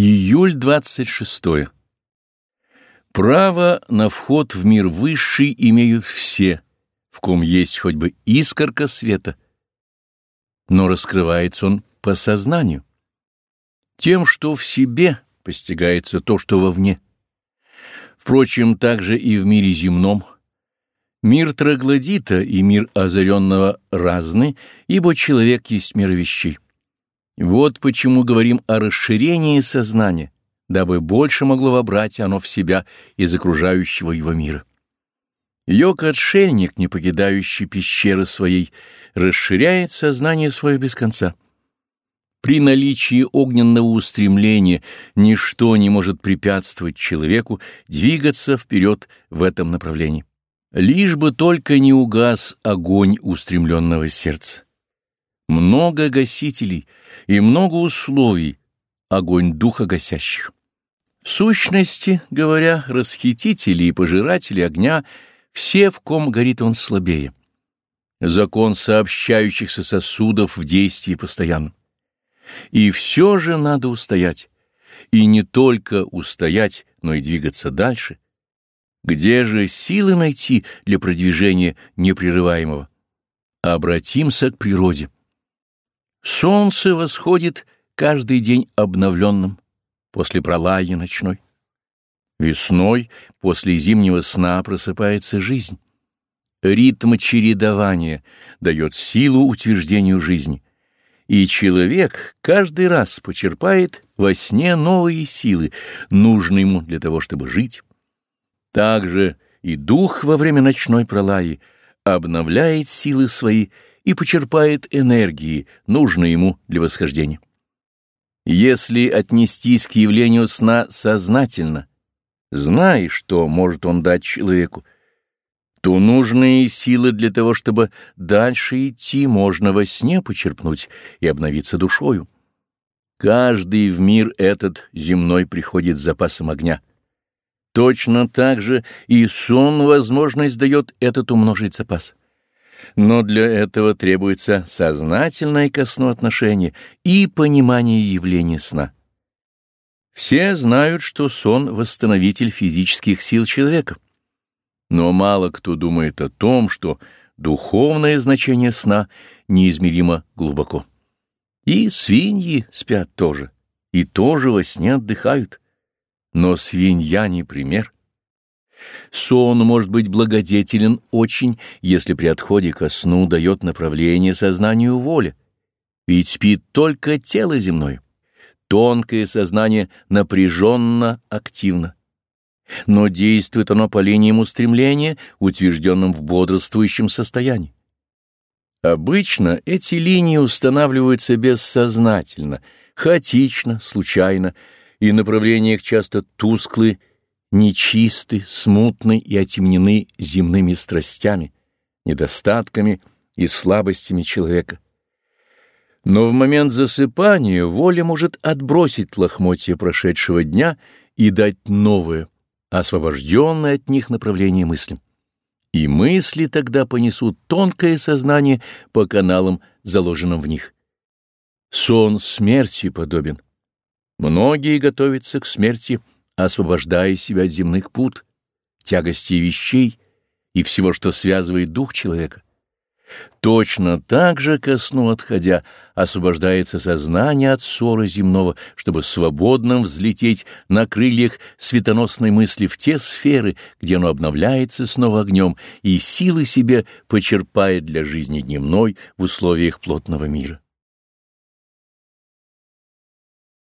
Июль 26. Право на вход в мир высший имеют все, в ком есть хоть бы искорка света, но раскрывается он по сознанию. Тем, что в себе постигается то, что вовне. Впрочем, также и в мире земном. Мир троглодита и мир озаренного разны, ибо человек есть мир вещей. Вот почему говорим о расширении сознания, дабы больше могло вобрать оно в себя из окружающего его мира. Йог-отшельник, не покидающий пещеры своей, расширяет сознание свое без конца. При наличии огненного устремления ничто не может препятствовать человеку двигаться вперед в этом направлении. Лишь бы только не угас огонь устремленного сердца. Много гасителей и много условий, огонь духа гасящих. В сущности, говоря, расхитители и пожиратели огня, все, в ком горит он слабее. Закон сообщающихся сосудов в действии постоянно. И все же надо устоять. И не только устоять, но и двигаться дальше. Где же силы найти для продвижения непрерываемого? Обратимся к природе. Солнце восходит каждый день обновленным после пролаи ночной. Весной после зимнего сна просыпается жизнь. Ритм чередования дает силу утверждению жизни, и человек каждый раз почерпает во сне новые силы, нужные ему для того, чтобы жить. Также и дух во время ночной пролаи обновляет силы свои, и почерпает энергии, нужные ему для восхождения. Если отнестись к явлению сна сознательно, зная, что может он дать человеку, то нужные силы для того, чтобы дальше идти, можно во сне почерпнуть и обновиться душою. Каждый в мир этот земной приходит с запасом огня. Точно так же и сон возможность дает этот умножить запас. Но для этого требуется сознательное ко сну отношение и понимание явления сна. Все знают, что сон — восстановитель физических сил человека. Но мало кто думает о том, что духовное значение сна неизмеримо глубоко. И свиньи спят тоже, и тоже во сне отдыхают. Но свинья не пример — Сон может быть благодетелен очень, если при отходе ко сну дает направление сознанию воли. Ведь спит только тело земное. Тонкое сознание напряженно активно. Но действует оно по линиям устремления, утвержденным в бодрствующем состоянии. Обычно эти линии устанавливаются бессознательно, хаотично, случайно, и направления их часто тусклые нечисты, смутны и отемнены земными страстями, недостатками и слабостями человека. Но в момент засыпания воля может отбросить лохмотья прошедшего дня и дать новое, освобожденное от них направление мыслям. И мысли тогда понесут тонкое сознание по каналам, заложенным в них. Сон смерти подобен. Многие готовятся к смерти, — освобождая себя от земных пут, тягости вещей и всего, что связывает дух человека. Точно так же, ко сну отходя, освобождается сознание от ссоры земного, чтобы свободно взлететь на крыльях светоносной мысли в те сферы, где оно обновляется снова огнем и силы себе почерпает для жизни дневной в условиях плотного мира.